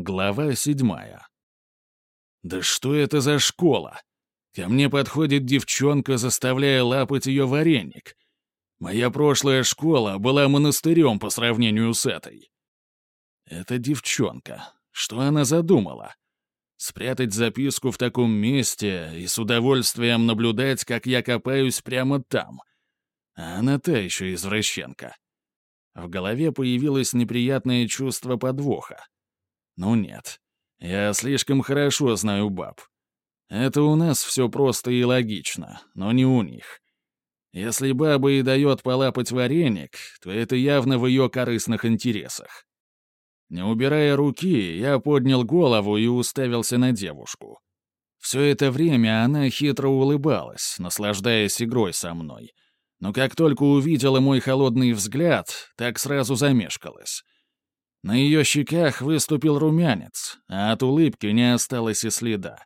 Глава седьмая. «Да что это за школа? Ко мне подходит девчонка, заставляя лапать ее вареник. Моя прошлая школа была монастырем по сравнению с этой. Это девчонка. Что она задумала? Спрятать записку в таком месте и с удовольствием наблюдать, как я копаюсь прямо там. А она та еще извращенка. В голове появилось неприятное чувство подвоха. Ну нет, я слишком хорошо знаю баб. Это у нас все просто и логично, но не у них. Если баба и дает полапать вареник, то это явно в ее корыстных интересах. Не убирая руки, я поднял голову и уставился на девушку. Все это время она хитро улыбалась, наслаждаясь игрой со мной. Но как только увидела мой холодный взгляд, так сразу замешкалась. На ее щеках выступил румянец, а от улыбки не осталось и следа.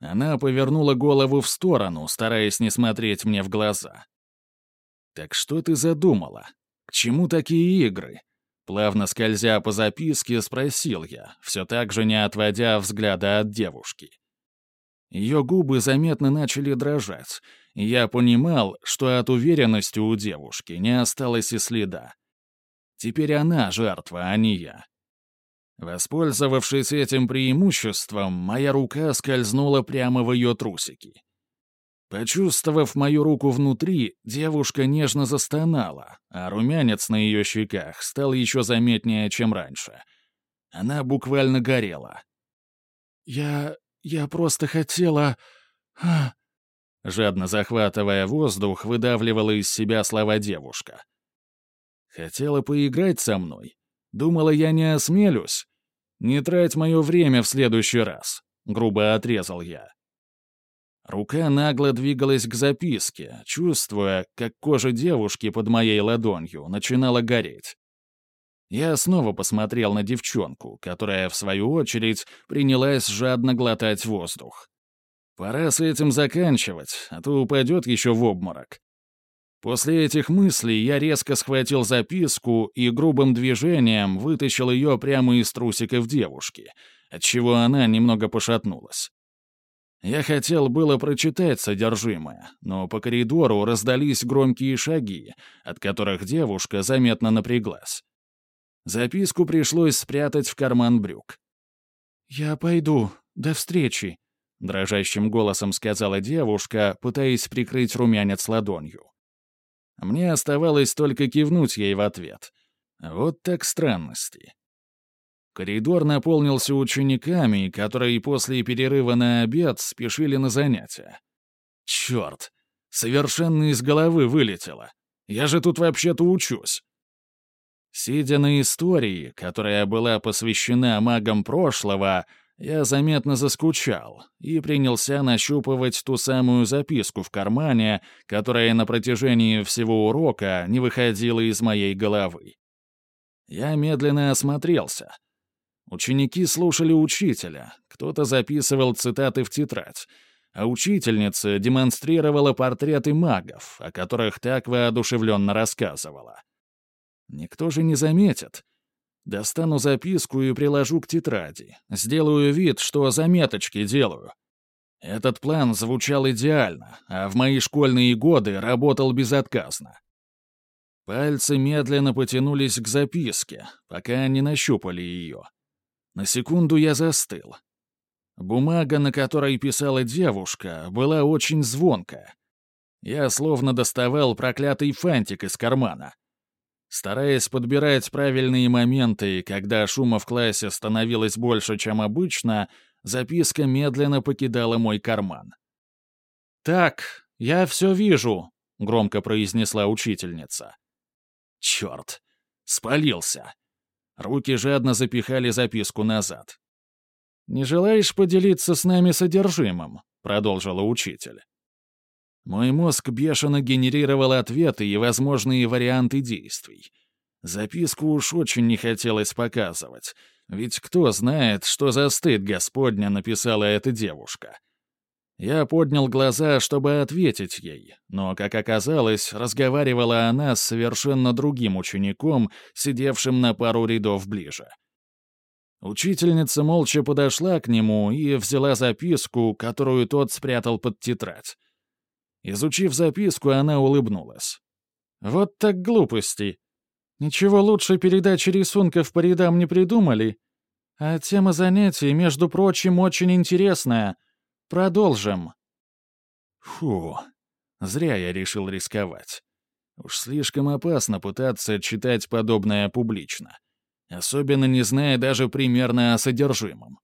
Она повернула голову в сторону, стараясь не смотреть мне в глаза. «Так что ты задумала? К чему такие игры?» Плавно скользя по записке, спросил я, все так же не отводя взгляда от девушки. Ее губы заметно начали дрожать, и я понимал, что от уверенности у девушки не осталось и следа. Теперь она жертва, а не я. Воспользовавшись этим преимуществом, моя рука скользнула прямо в ее трусики. Почувствовав мою руку внутри, девушка нежно застонала, а румянец на ее щеках стал еще заметнее, чем раньше. Она буквально горела. «Я... я просто хотела... А...» Жадно захватывая воздух, выдавливала из себя слова девушка. Хотела поиграть со мной. Думала, я не осмелюсь. Не трать мое время в следующий раз. Грубо отрезал я. Рука нагло двигалась к записке, чувствуя, как кожа девушки под моей ладонью начинала гореть. Я снова посмотрел на девчонку, которая, в свою очередь, принялась жадно глотать воздух. Пора с этим заканчивать, а то упадет еще в обморок. После этих мыслей я резко схватил записку и грубым движением вытащил ее прямо из трусиков девушки, отчего она немного пошатнулась. Я хотел было прочитать содержимое, но по коридору раздались громкие шаги, от которых девушка заметно напряглась. Записку пришлось спрятать в карман брюк. «Я пойду. До встречи», — дрожащим голосом сказала девушка, пытаясь прикрыть румянец ладонью. Мне оставалось только кивнуть ей в ответ. Вот так странности. Коридор наполнился учениками, которые после перерыва на обед спешили на занятия. Черт, совершенно из головы вылетело. Я же тут вообще-то учусь. Сидя на истории, которая была посвящена магам прошлого, я заметно заскучал и принялся нащупывать ту самую записку в кармане, которая на протяжении всего урока не выходила из моей головы. Я медленно осмотрелся. Ученики слушали учителя, кто-то записывал цитаты в тетрадь, а учительница демонстрировала портреты магов, о которых так воодушевленно рассказывала. Никто же не заметит, Достану записку и приложу к тетради. Сделаю вид, что заметочки делаю. Этот план звучал идеально, а в мои школьные годы работал безотказно. Пальцы медленно потянулись к записке, пока не нащупали ее. На секунду я застыл. Бумага, на которой писала девушка, была очень звонкая. Я словно доставал проклятый фантик из кармана. Стараясь подбирать правильные моменты, когда шума в классе становилось больше, чем обычно, записка медленно покидала мой карман. «Так, я все вижу», — громко произнесла учительница. «Черт! Спалился!» Руки жадно запихали записку назад. «Не желаешь поделиться с нами содержимым?» — продолжила учитель. Мой мозг бешено генерировал ответы и возможные варианты действий. Записку уж очень не хотелось показывать, ведь кто знает, что за стыд Господня написала эта девушка. Я поднял глаза, чтобы ответить ей, но, как оказалось, разговаривала она с совершенно другим учеником, сидевшим на пару рядов ближе. Учительница молча подошла к нему и взяла записку, которую тот спрятал под тетрадь. Изучив записку, она улыбнулась. «Вот так глупости. Ничего лучше передачи рисунков по рядам не придумали. А тема занятий, между прочим, очень интересная. Продолжим». Фу, зря я решил рисковать. Уж слишком опасно пытаться читать подобное публично особенно не зная даже примерно о содержимом.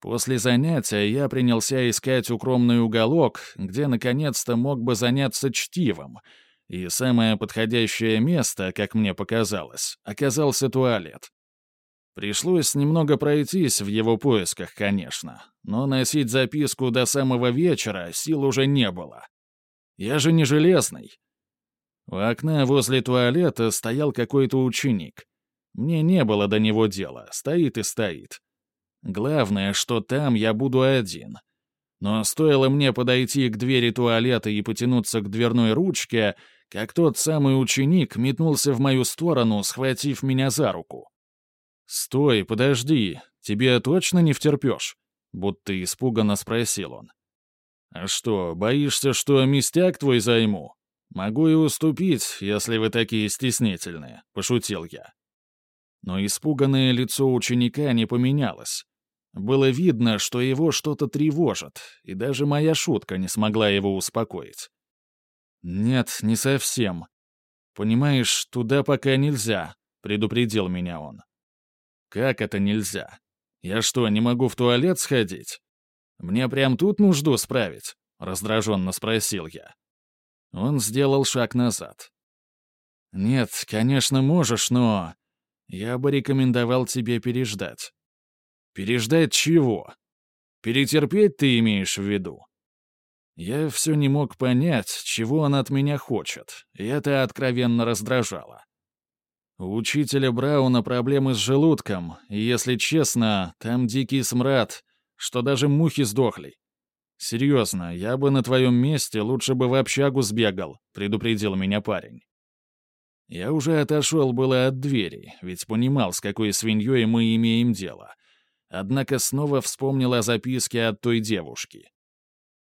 После занятия я принялся искать укромный уголок, где наконец-то мог бы заняться чтивом, и самое подходящее место, как мне показалось, оказался туалет. Пришлось немного пройтись в его поисках, конечно, но носить записку до самого вечера сил уже не было. Я же не железный. У окна возле туалета стоял какой-то ученик. Мне не было до него дела, стоит и стоит. Главное, что там я буду один. Но стоило мне подойти к двери туалета и потянуться к дверной ручке, как тот самый ученик метнулся в мою сторону, схватив меня за руку. «Стой, подожди, тебе точно не втерпешь?» — будто испуганно спросил он. «А что, боишься, что местяк твой займу? Могу и уступить, если вы такие стеснительные», — пошутил я. Но испуганное лицо ученика не поменялось. Было видно, что его что-то тревожит, и даже моя шутка не смогла его успокоить. «Нет, не совсем. Понимаешь, туда пока нельзя», — предупредил меня он. «Как это нельзя? Я что, не могу в туалет сходить? Мне прям тут нужду справить?» — раздраженно спросил я. Он сделал шаг назад. «Нет, конечно, можешь, но...» Я бы рекомендовал тебе переждать. Переждать чего? Перетерпеть ты имеешь в виду? Я все не мог понять, чего он от меня хочет, и это откровенно раздражало. У учителя Брауна проблемы с желудком, и, если честно, там дикий смрад, что даже мухи сдохли. Серьезно, я бы на твоем месте лучше бы в общагу сбегал, предупредил меня парень. Я уже отошел было от двери, ведь понимал, с какой свиньей мы имеем дело. Однако снова вспомнил о записке от той девушки.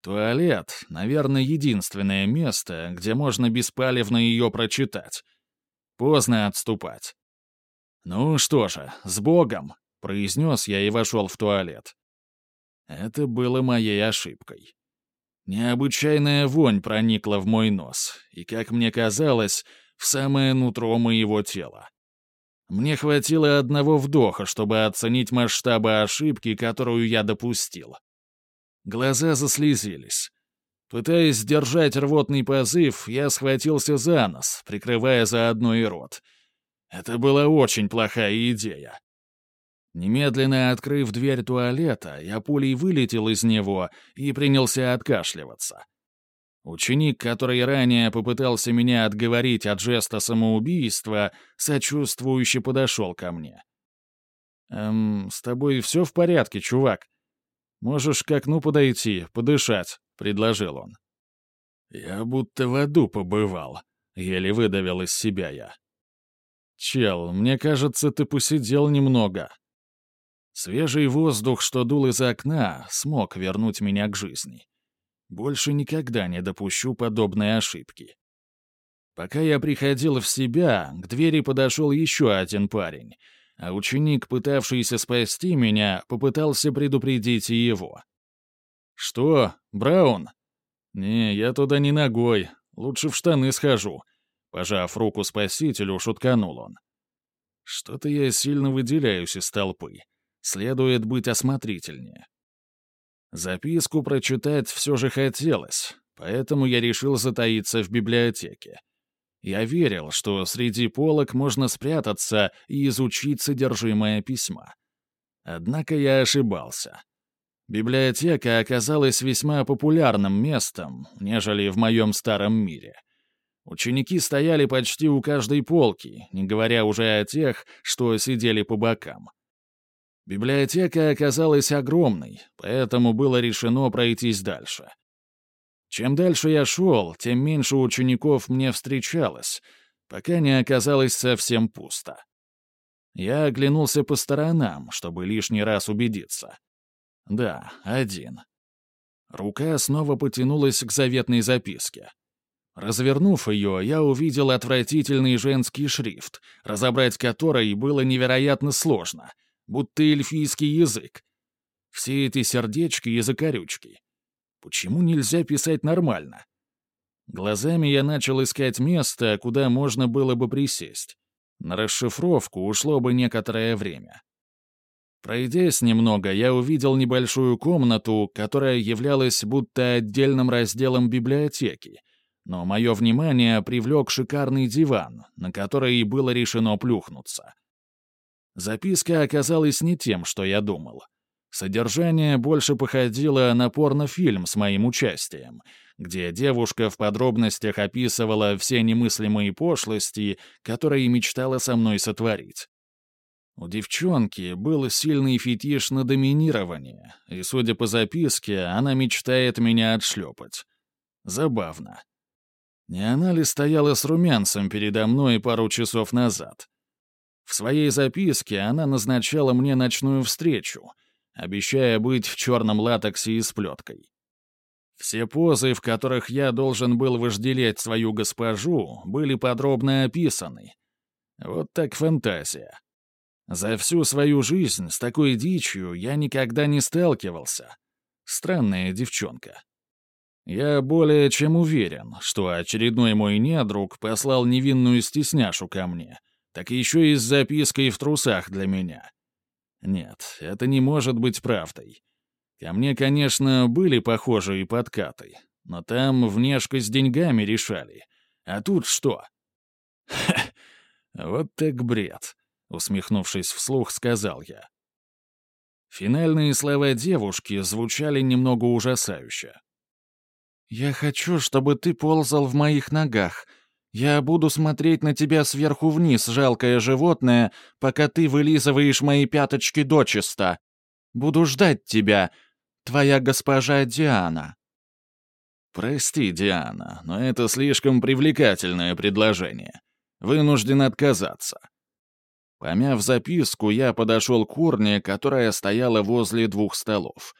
Туалет, наверное, единственное место, где можно беспалевно ее прочитать. Поздно отступать. «Ну что же, с Богом!» — произнес я и вошел в туалет. Это было моей ошибкой. Необычайная вонь проникла в мой нос, и, как мне казалось, в самое нутро моего тела. Мне хватило одного вдоха, чтобы оценить масштабы ошибки, которую я допустил. Глаза заслезились. Пытаясь сдержать рвотный позыв, я схватился за нос, прикрывая заодно и рот. Это была очень плохая идея. Немедленно открыв дверь туалета, я пулей вылетел из него и принялся откашливаться. Ученик, который ранее попытался меня отговорить от жеста самоубийства, сочувствующе подошел ко мне. «Эм, с тобой все в порядке, чувак? Можешь к окну подойти, подышать», — предложил он. «Я будто в аду побывал», — еле выдавил из себя я. «Чел, мне кажется, ты посидел немного». Свежий воздух, что дул из окна, смог вернуть меня к жизни. Больше никогда не допущу подобной ошибки. Пока я приходил в себя, к двери подошел еще один парень, а ученик, пытавшийся спасти меня, попытался предупредить его. «Что, Браун?» «Не, я туда не ногой, лучше в штаны схожу», — пожав руку спасителю, шутканул он. «Что-то я сильно выделяюсь из толпы. Следует быть осмотрительнее». Записку прочитать все же хотелось, поэтому я решил затаиться в библиотеке. Я верил, что среди полок можно спрятаться и изучить содержимое письма. Однако я ошибался. Библиотека оказалась весьма популярным местом, нежели в моем старом мире. Ученики стояли почти у каждой полки, не говоря уже о тех, что сидели по бокам. Библиотека оказалась огромной, поэтому было решено пройтись дальше. Чем дальше я шел, тем меньше учеников мне встречалось, пока не оказалось совсем пусто. Я оглянулся по сторонам, чтобы лишний раз убедиться. Да, один. Рука снова потянулась к заветной записке. Развернув ее, я увидел отвратительный женский шрифт, разобрать который было невероятно сложно, будто эльфийский язык. Все эти сердечки и закорючки. Почему нельзя писать нормально? Глазами я начал искать место, куда можно было бы присесть. На расшифровку ушло бы некоторое время. Пройдясь немного, я увидел небольшую комнату, которая являлась будто отдельным разделом библиотеки, но мое внимание привлек шикарный диван, на который и было решено плюхнуться. Записка оказалась не тем, что я думал. Содержание больше походило на порнофильм с моим участием, где девушка в подробностях описывала все немыслимые пошлости, которые мечтала со мной сотворить. У девчонки был сильный фетиш на доминирование, и, судя по записке, она мечтает меня отшлепать. Забавно. Не она ли стояла с румянцем передо мной пару часов назад? В своей записке она назначала мне ночную встречу, обещая быть в черном латексе и с плеткой. Все позы, в которых я должен был вожделеть свою госпожу, были подробно описаны. Вот так фантазия. За всю свою жизнь с такой дичью я никогда не сталкивался. Странная девчонка. Я более чем уверен, что очередной мой недруг послал невинную стесняшу ко мне, так еще и с запиской в трусах для меня. Нет, это не может быть правдой. Ко мне, конечно, были похожие подкаты, но там внешка с деньгами решали. А тут что? Ха, вот так бред, усмехнувшись вслух, сказал я. Финальные слова девушки звучали немного ужасающе. «Я хочу, чтобы ты ползал в моих ногах. Я буду смотреть на тебя сверху вниз, жалкое животное, пока ты вылизываешь мои пяточки дочисто. Буду ждать тебя, твоя госпожа Диана». «Прости, Диана, но это слишком привлекательное предложение. Вынужден отказаться». Помяв записку, я подошел к урне, которая стояла возле двух столов.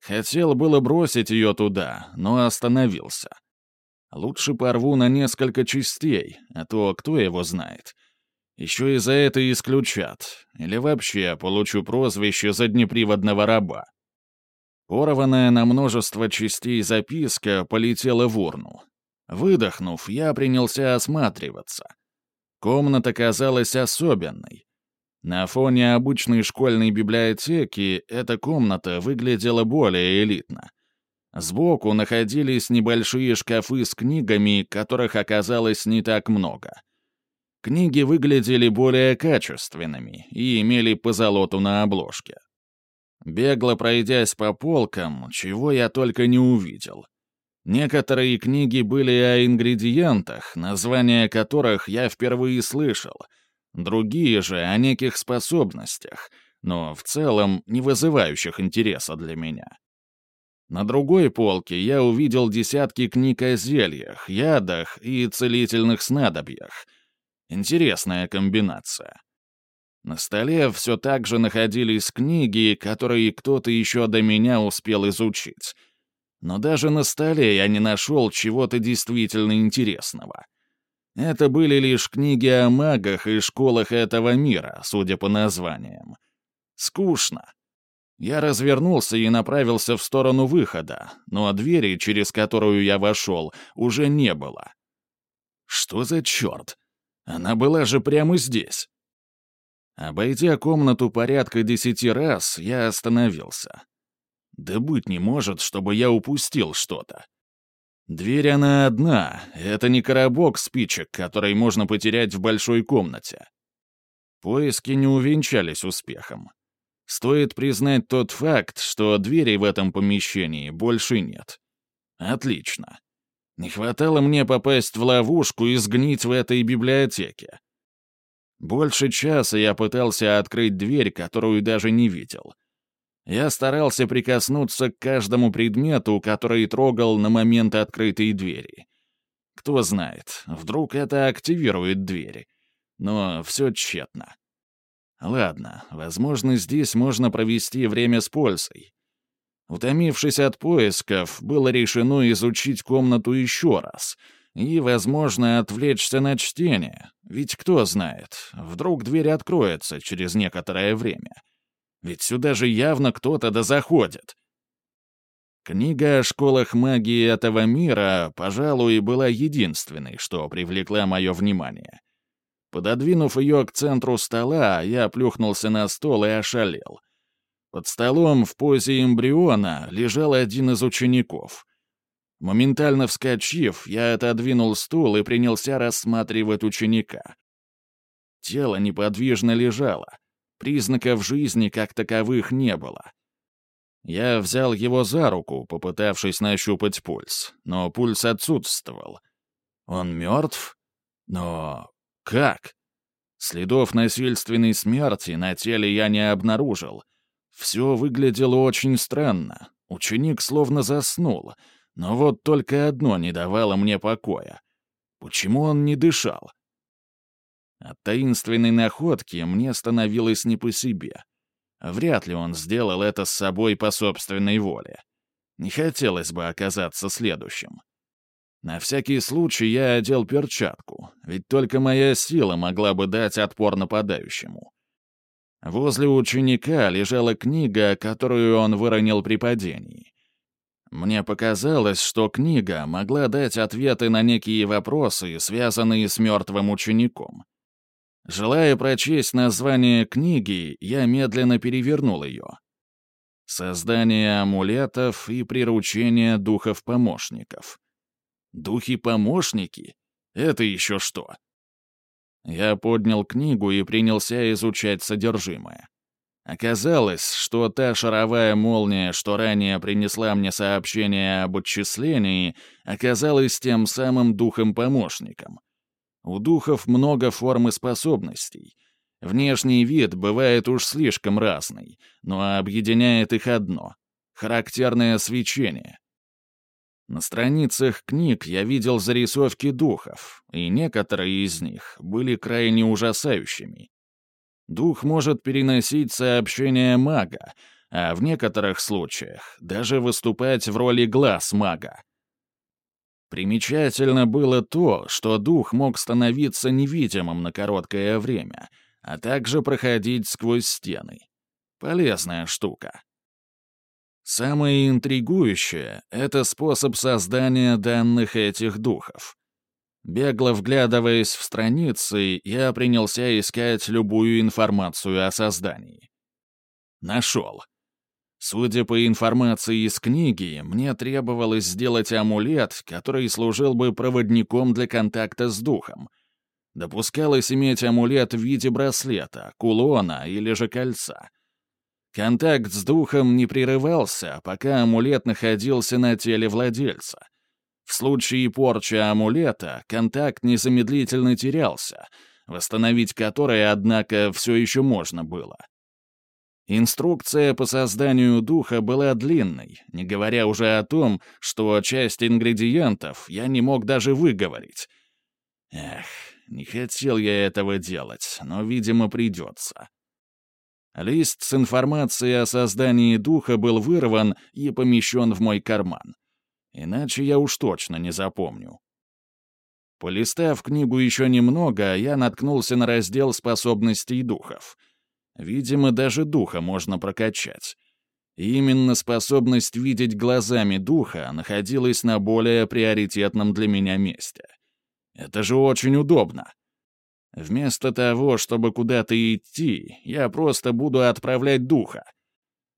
Хотел было бросить ее туда, но остановился. Лучше порву на несколько частей, а то кто его знает. Еще и за это исключат, или вообще получу прозвище заднеприводного раба. Порванная на множество частей записка полетела в урну. Выдохнув, я принялся осматриваться. Комната казалась особенной. На фоне обычной школьной библиотеки эта комната выглядела более элитно. Сбоку находились небольшие шкафы с книгами, которых оказалось не так много. Книги выглядели более качественными и имели позолоту на обложке. Бегло пройдясь по полкам, чего я только не увидел. Некоторые книги были о ингредиентах, названия которых я впервые слышал, другие же о неких способностях, но в целом не вызывающих интереса для меня. На другой полке я увидел десятки книг о зельях, ядах и целительных снадобьях. Интересная комбинация. На столе все так же находились книги, которые кто-то еще до меня успел изучить. Но даже на столе я не нашел чего-то действительно интересного. Это были лишь книги о магах и школах этого мира, судя по названиям. Скучно. Я развернулся и направился в сторону выхода, но двери, через которую я вошел, уже не было. Что за черт? Она была же прямо здесь. Обойдя комнату порядка десяти раз, я остановился. Да быть не может, чтобы я упустил что-то. Дверь она одна, это не коробок спичек, который можно потерять в большой комнате. Поиски не увенчались успехом. Стоит признать тот факт, что дверей в этом помещении больше нет. Отлично. Не хватало мне попасть в ловушку и сгнить в этой библиотеке. Больше часа я пытался открыть дверь, которую даже не видел. Я старался прикоснуться к каждому предмету, который трогал на момент открытой двери. Кто знает, вдруг это активирует двери. Но все тщетно. Ладно, возможно, здесь можно провести время с пользой. Утомившись от поисков, было решено изучить комнату еще раз и, возможно, отвлечься на чтение, ведь кто знает, вдруг дверь откроется через некоторое время. Ведь сюда же явно кто-то да заходит. Книга о школах магии этого мира, пожалуй, была единственной, что привлекла мое внимание. Пододвинув ее к центру стола, я плюхнулся на стол и ошалел. Под столом в позе эмбриона лежал один из учеников. Моментально вскочив, я отодвинул стул и принялся рассматривать ученика. Тело неподвижно лежало. Признаков жизни как таковых не было. Я взял его за руку, попытавшись нащупать пульс, но пульс отсутствовал. Он мертв? Но как? Следов насильственной смерти на теле я не обнаружил. Все выглядело очень странно. Ученик словно заснул. Но вот только одно не давало мне покоя. Почему он не дышал? От таинственной находки мне становилось не по себе — Вряд ли он сделал это с собой по собственной воле. Не хотелось бы оказаться следующим. На всякий случай я одел перчатку, ведь только моя сила могла бы дать отпор нападающему. Возле ученика лежала книга, которую он выронил при падении. Мне показалось, что книга могла дать ответы на некие вопросы, связанные с мертвым учеником. Желая прочесть название книги, я медленно перевернул ее. Создание амулетов и приручение духов-помощников. Духи-помощники? Это еще что? Я поднял книгу и принялся изучать содержимое. Оказалось, что та шаровая молния, что ранее принесла мне сообщение об отчислении, оказалась тем самым духом-помощником. У духов много форм и способностей. Внешний вид бывает уж слишком разный, но объединяет их одно — характерное свечение. На страницах книг я видел зарисовки духов, и некоторые из них были крайне ужасающими. Дух может переносить сообщения мага, а в некоторых случаях даже выступать в роли глаз мага. Примечательно было то, что дух мог становиться невидимым на короткое время, а также проходить сквозь стены. Полезная штука. Самое интригующее — это способ создания данных этих духов. Бегло вглядываясь в страницы, я принялся искать любую информацию о создании. Нашел — Судя по информации из книги, мне требовалось сделать амулет, который служил бы проводником для контакта с духом. Допускалось иметь амулет в виде браслета, кулона или же кольца. Контакт с духом не прерывался, пока амулет находился на теле владельца. В случае порчи амулета контакт незамедлительно терялся, восстановить который, однако, все еще можно было. Инструкция по созданию духа была длинной, не говоря уже о том, что часть ингредиентов я не мог даже выговорить. Эх, не хотел я этого делать, но, видимо, придется. Лист с информацией о создании духа был вырван и помещен в мой карман. Иначе я уж точно не запомню. Полистав книгу еще немного, я наткнулся на раздел способностей духов — Видимо, даже духа можно прокачать. И именно способность видеть глазами духа находилась на более приоритетном для меня месте. Это же очень удобно. Вместо того, чтобы куда-то идти, я просто буду отправлять духа.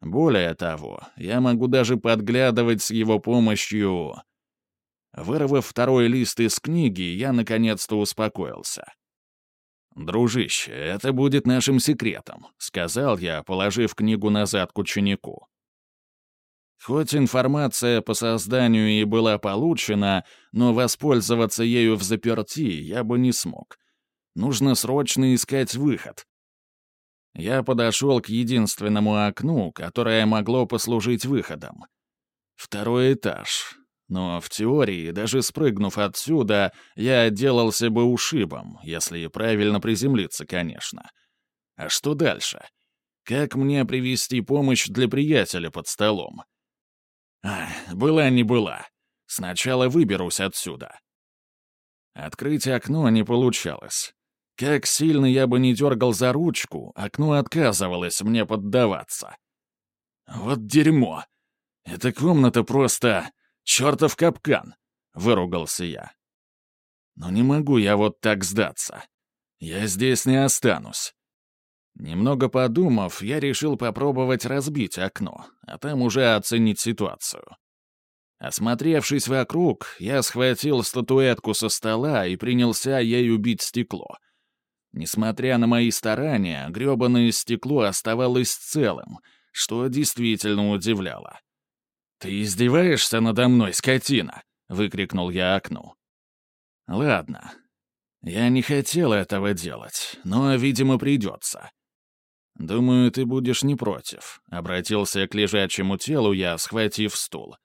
Более того, я могу даже подглядывать с его помощью... Вырвав второй лист из книги, я наконец-то успокоился. «Дружище, это будет нашим секретом», — сказал я, положив книгу назад к ученику. Хоть информация по созданию и была получена, но воспользоваться ею в заперти я бы не смог. Нужно срочно искать выход. Я подошел к единственному окну, которое могло послужить выходом. Второй этаж. Но в теории, даже спрыгнув отсюда, я отделался бы ушибом, если правильно приземлиться, конечно. А что дальше? Как мне привести помощь для приятеля под столом? А, была не была. Сначала выберусь отсюда. Открыть окно не получалось. Как сильно я бы не дергал за ручку, окно отказывалось мне поддаваться. Вот дерьмо. Эта комната просто... чертов капкан, — выругался я. Но не могу я вот так сдаться. Я здесь не останусь. Немного подумав, я решил попробовать разбить окно, а там уже оценить ситуацию. Осмотревшись вокруг, я схватил статуэтку со стола и принялся ей убить стекло. Несмотря на мои старания, грёбаное стекло оставалось целым, что действительно удивляло. «Ты издеваешься надо мной, скотина?» — выкрикнул я окну. «Ладно. Я не хотел этого делать, но, видимо, придется. «Думаю, ты будешь не против», — обратился к лежачему телу я, схватив стул.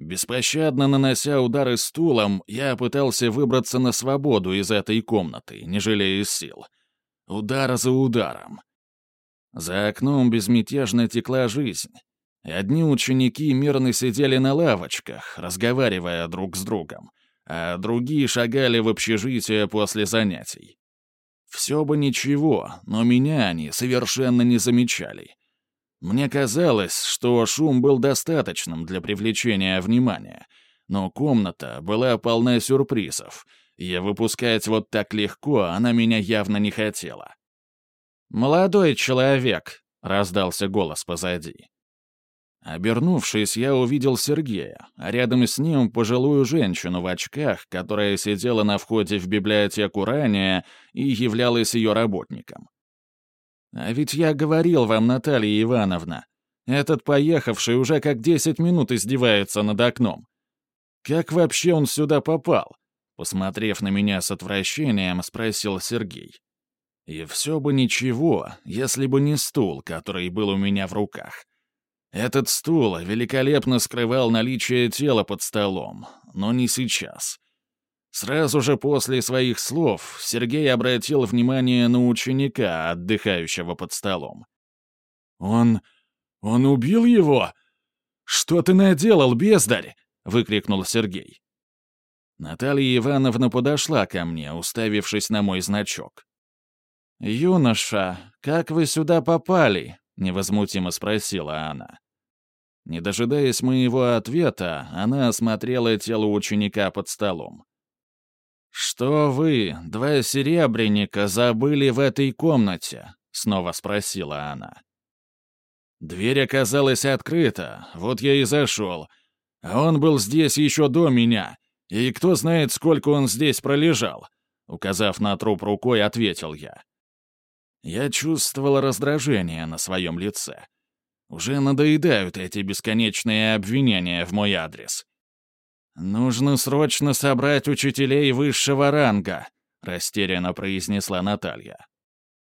Беспощадно нанося удары стулом, я пытался выбраться на свободу из этой комнаты, не жалея сил. Удар за ударом. За окном безмятежно текла жизнь. Одни ученики мирно сидели на лавочках, разговаривая друг с другом, а другие шагали в общежитие после занятий. Все бы ничего, но меня они совершенно не замечали. Мне казалось, что шум был достаточным для привлечения внимания, но комната была полна сюрпризов, и выпускать вот так легко она меня явно не хотела. «Молодой человек», — раздался голос позади. Обернувшись, я увидел Сергея, а рядом с ним пожилую женщину в очках, которая сидела на входе в библиотеку ранее и являлась ее работником. «А ведь я говорил вам, Наталья Ивановна, этот поехавший уже как десять минут издевается над окном. Как вообще он сюда попал?» Посмотрев на меня с отвращением, спросил Сергей. И все бы ничего, если бы не стул, который был у меня в руках. Этот стул великолепно скрывал наличие тела под столом, но не сейчас. Сразу же после своих слов Сергей обратил внимание на ученика, отдыхающего под столом. «Он... он убил его? Что ты наделал, бездарь?» — выкрикнул Сергей. Наталья Ивановна подошла ко мне, уставившись на мой значок. «Юноша, как вы сюда попали?» невозмутимо спросила она. Не дожидаясь моего ответа, она осмотрела тело ученика под столом. «Что вы, два серебряника, забыли в этой комнате?» — снова спросила она. Дверь оказалась открыта, вот я и зашел. Он был здесь еще до меня, и кто знает, сколько он здесь пролежал. Указав на труп рукой, ответил я. Я чувствовал раздражение на своем лице. Уже надоедают эти бесконечные обвинения в мой адрес. «Нужно срочно собрать учителей высшего ранга», — растерянно произнесла Наталья.